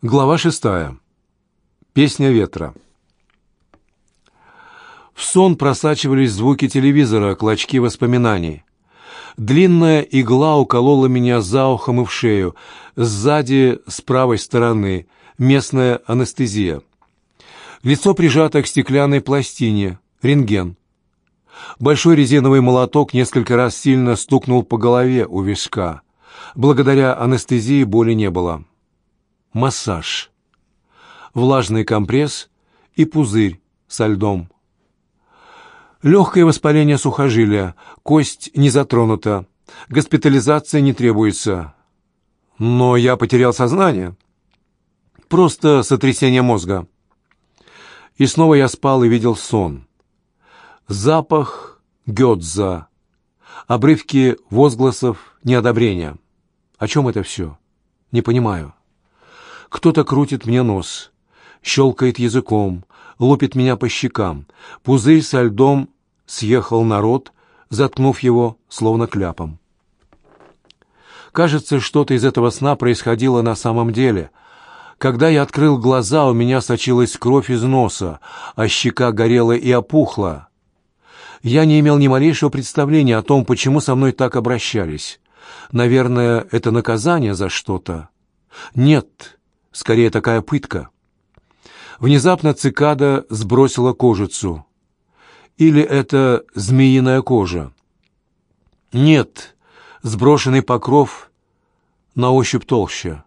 Глава шестая. Песня ветра. В сон просачивались звуки телевизора, клочки воспоминаний. Длинная игла уколола меня за ухом и в шею, сзади, с правой стороны, местная анестезия. Лицо прижато к стеклянной пластине, рентген. Большой резиновый молоток несколько раз сильно стукнул по голове у виска. Благодаря анестезии боли не было массаж. Влажный компресс и пузырь со льдом. Легкое воспаление сухожилия, кость не затронута, госпитализация не требуется. Но я потерял сознание. Просто сотрясение мозга. И снова я спал и видел сон. Запах гёдза, обрывки возгласов неодобрения. О чем это все? Не понимаю. Кто-то крутит мне нос, щелкает языком, лупит меня по щекам. Пузырь со льдом съехал на рот, заткнув его, словно кляпом. Кажется, что-то из этого сна происходило на самом деле. Когда я открыл глаза, у меня сочилась кровь из носа, а щека горела и опухла. Я не имел ни малейшего представления о том, почему со мной так обращались. Наверное, это наказание за что-то. Нет, Скорее, такая пытка. Внезапно цикада сбросила кожицу. Или это змеиная кожа? Нет, сброшенный покров на ощупь толще.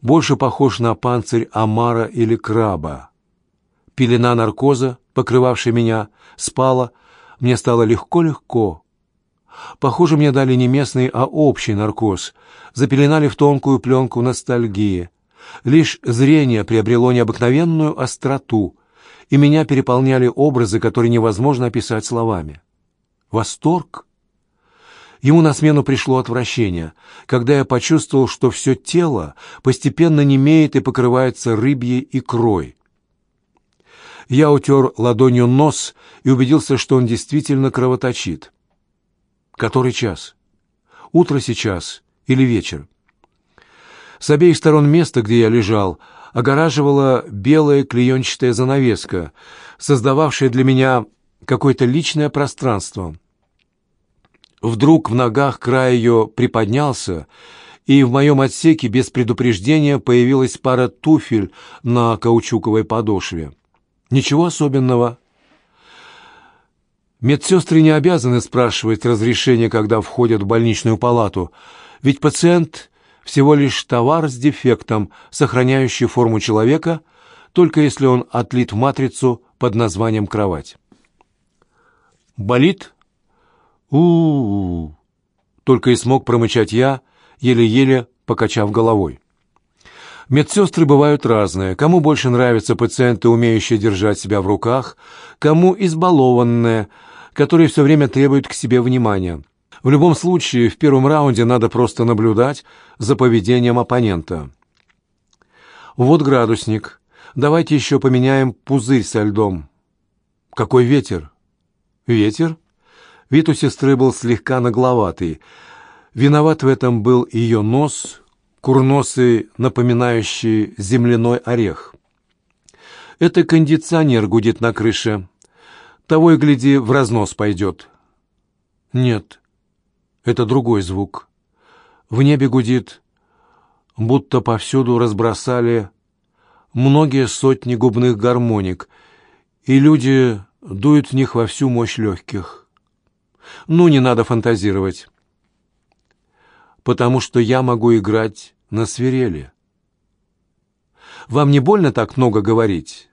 Больше похож на панцирь омара или краба. Пелена наркоза, покрывавшая меня, спала. Мне стало легко-легко. Похоже, мне дали не местный, а общий наркоз. Запеленали в тонкую пленку ностальгии. Лишь зрение приобрело необыкновенную остроту, и меня переполняли образы, которые невозможно описать словами. Восторг? Ему на смену пришло отвращение, когда я почувствовал, что все тело постепенно немеет и покрывается рыбьей икрой. Я утер ладонью нос и убедился, что он действительно кровоточит. Который час? Утро сейчас или вечер? С обеих сторон места, где я лежал, огораживала белая клеенчатая занавеска, создававшая для меня какое-то личное пространство. Вдруг в ногах край ее приподнялся, и в моем отсеке без предупреждения появилась пара туфель на каучуковой подошве. Ничего особенного. Медсестры не обязаны спрашивать разрешения, когда входят в больничную палату, ведь пациент всего лишь товар с дефектом, сохраняющий форму человека, только если он отлит в матрицу под названием «кровать». «Болит?» «У-у-у!» Только и смог промычать я, еле-еле покачав головой. Медсестры бывают разные. Кому больше нравятся пациенты, умеющие держать себя в руках, кому избалованные, которые все время требуют к себе внимания. В любом случае, в первом раунде надо просто наблюдать за поведением оппонента. Вот градусник. Давайте еще поменяем пузырь со льдом. Какой ветер? Ветер? Вид у сестры был слегка нагловатый. Виноват в этом был ее нос, курносый, напоминающий земляной орех. Это кондиционер гудит на крыше. Того и гляди, в разнос пойдет. Нет, это другой звук. В небе гудит, будто повсюду разбросали многие сотни губных гармоник, и люди дуют в них во всю мощь легких. Ну, не надо фантазировать, потому что я могу играть на свирели. Вам не больно так много говорить?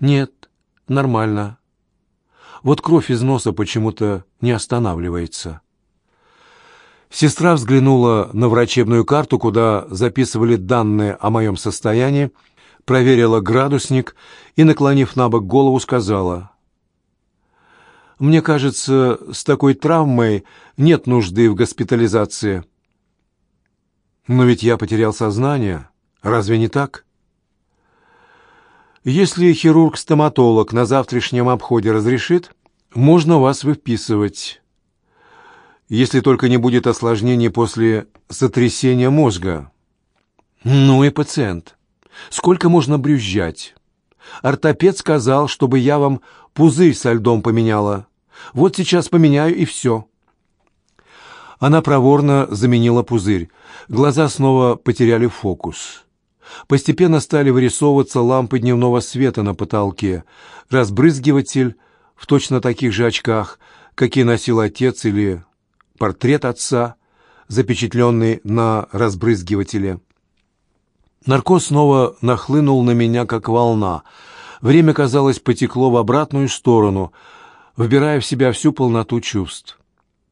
Нет, нормально. Вот кровь из носа почему-то не останавливается. Сестра взглянула на врачебную карту, куда записывали данные о моем состоянии, проверила градусник и, наклонив на бок голову, сказала, «Мне кажется, с такой травмой нет нужды в госпитализации». «Но ведь я потерял сознание. Разве не так?» «Если хирург-стоматолог на завтрашнем обходе разрешит, можно вас выписывать» если только не будет осложнений после сотрясения мозга. Ну и пациент. Сколько можно брюзжать? Ортопед сказал, чтобы я вам пузырь со льдом поменяла. Вот сейчас поменяю и все». Она проворно заменила пузырь. Глаза снова потеряли фокус. Постепенно стали вырисовываться лампы дневного света на потолке, разбрызгиватель в точно таких же очках, какие носил отец или портрет отца, запечатленный на разбрызгивателе. Наркоз снова нахлынул на меня, как волна. Время, казалось, потекло в обратную сторону, вбирая в себя всю полноту чувств.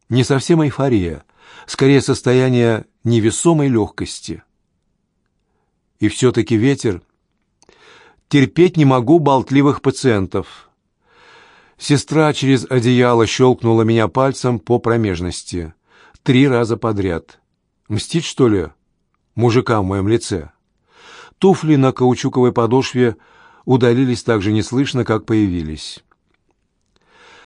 Не совсем эйфория, скорее состояние невесомой легкости. И все-таки ветер. Терпеть не могу болтливых пациентов. Сестра через одеяло щелкнула меня пальцем по промежности. Три раза подряд. Мстить, что ли, мужика в моем лице? Туфли на каучуковой подошве удалились так же неслышно, как появились.